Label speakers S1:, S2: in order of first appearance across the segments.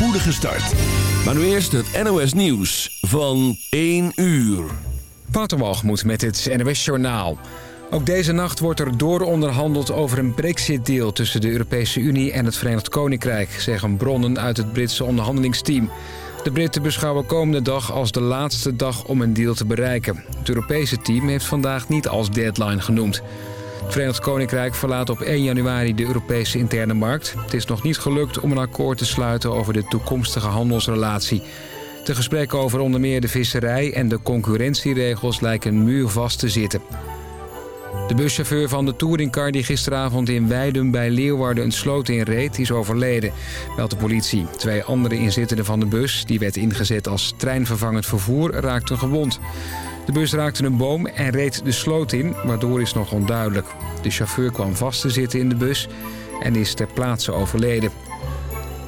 S1: spoedige start. Maar nu eerst het NOS Nieuws van 1 uur.
S2: Waterwalgemoed met het NOS Journaal. Ook deze nacht wordt er dooronderhandeld over een brexit-deal... tussen de Europese Unie en het Verenigd Koninkrijk... zeggen bronnen uit het Britse onderhandelingsteam. De Britten beschouwen komende dag als de laatste dag om een deal te bereiken. Het Europese team heeft vandaag niet als deadline genoemd. Het Verenigd Koninkrijk verlaat op 1 januari de Europese interne markt. Het is nog niet gelukt om een akkoord te sluiten over de toekomstige handelsrelatie. De gesprekken over onder meer de visserij en de concurrentieregels lijken muurvast te zitten. De buschauffeur van de touringcar die gisteravond in Weidum bij Leeuwarden een sloot inreed, is overleden, meldt de politie. Twee andere inzittenden van de bus, die werd ingezet als treinvervangend vervoer, raakten gewond. De bus raakte een boom en reed de sloot in, waardoor is nog onduidelijk. De chauffeur kwam vast te zitten in de bus en is ter plaatse overleden.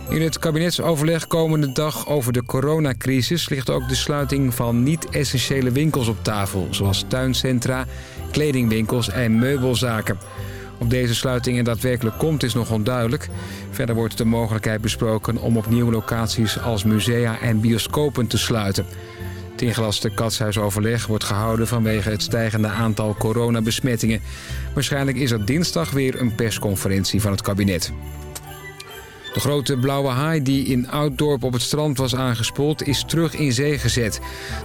S2: In het kabinetsoverleg komende dag over de coronacrisis... ligt ook de sluiting van niet-essentiële winkels op tafel... zoals tuincentra, kledingwinkels en meubelzaken. Of deze sluiting er daadwerkelijk komt is nog onduidelijk. Verder wordt de mogelijkheid besproken om opnieuw locaties als musea en bioscopen te sluiten. Ingelaste katshuisoverleg wordt gehouden vanwege het stijgende aantal coronabesmettingen. Waarschijnlijk is er dinsdag weer een persconferentie van het kabinet. De grote blauwe haai die in Ouddorp op het strand was aangespoeld is terug in zee gezet.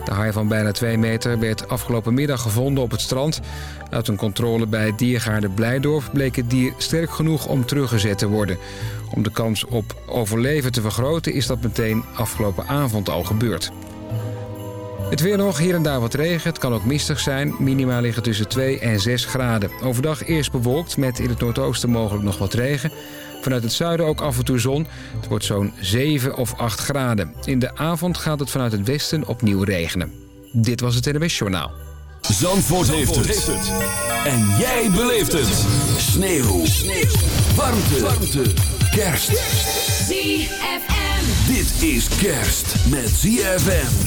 S2: De haai van bijna 2 meter werd afgelopen middag gevonden op het strand. Uit een controle bij diergaarde Blijdorp bleek het dier sterk genoeg om teruggezet te worden. Om de kans op overleven te vergroten is dat meteen afgelopen avond al gebeurd. Het weer nog, hier en daar wat regen. Het kan ook mistig zijn. Minima liggen tussen 2 en 6 graden. Overdag eerst bewolkt met in het noordoosten mogelijk nog wat regen. Vanuit het zuiden ook af en toe zon. Het wordt zo'n 7 of 8 graden. In de avond gaat het vanuit het westen opnieuw regenen. Dit was het NWS Journaal.
S1: Zandvoort, heeft, het. En jij beleeft het. Sneeuw. Sneeuw. Warmte. Warmte. Kerst.
S3: ZFM.
S1: Dit is kerst met ZFM.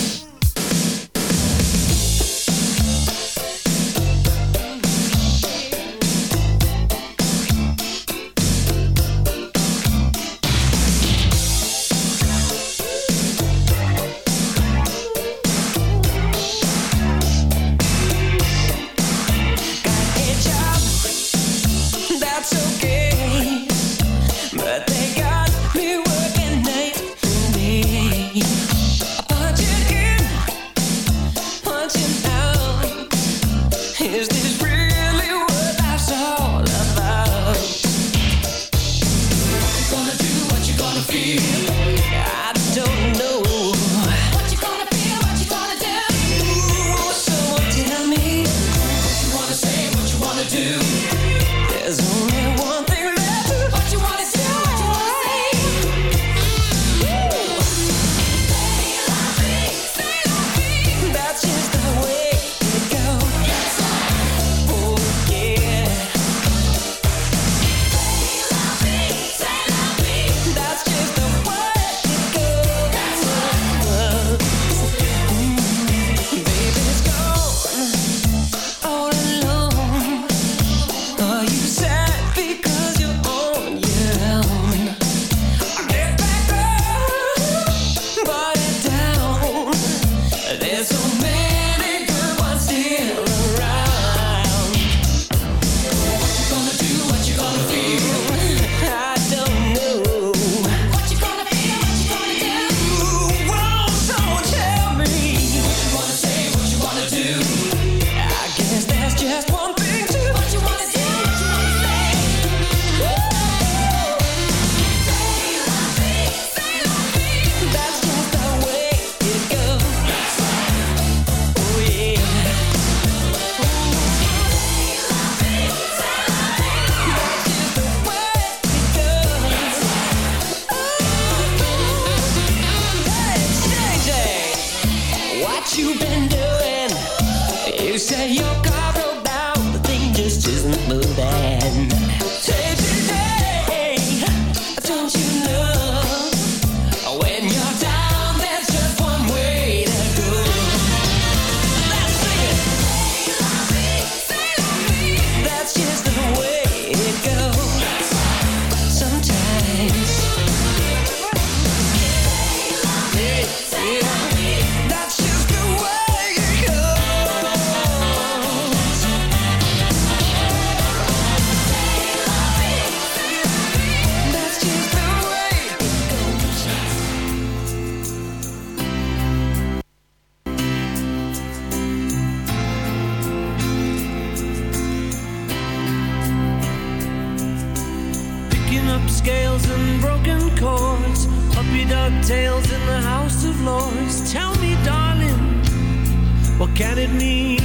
S4: Mean?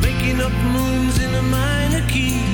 S4: Making up moons in a minor key.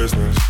S5: Business.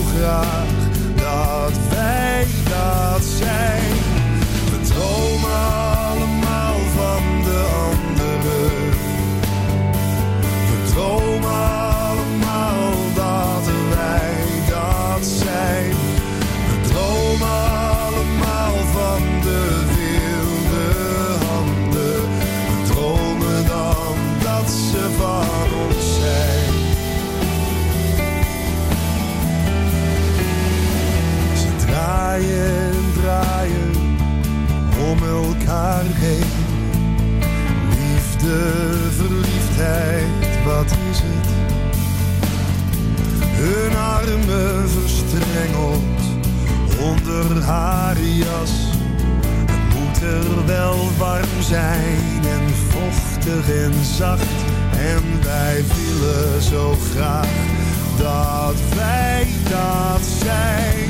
S6: zo graag De me verstrengeld onder haar jas. Het moet er wel warm zijn en vochtig en zacht. En wij willen zo graag dat wij dat zijn.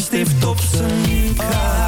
S7: stift op zijn kraag.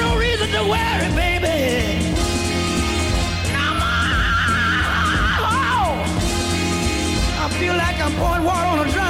S4: No reason to worry, baby. No more. Oh. I feel like I'm pouring water on a drowning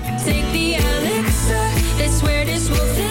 S8: Take the elixir, they swear this will fix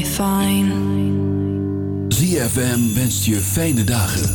S9: be fine. ZFM wenst je
S1: fijne dagen.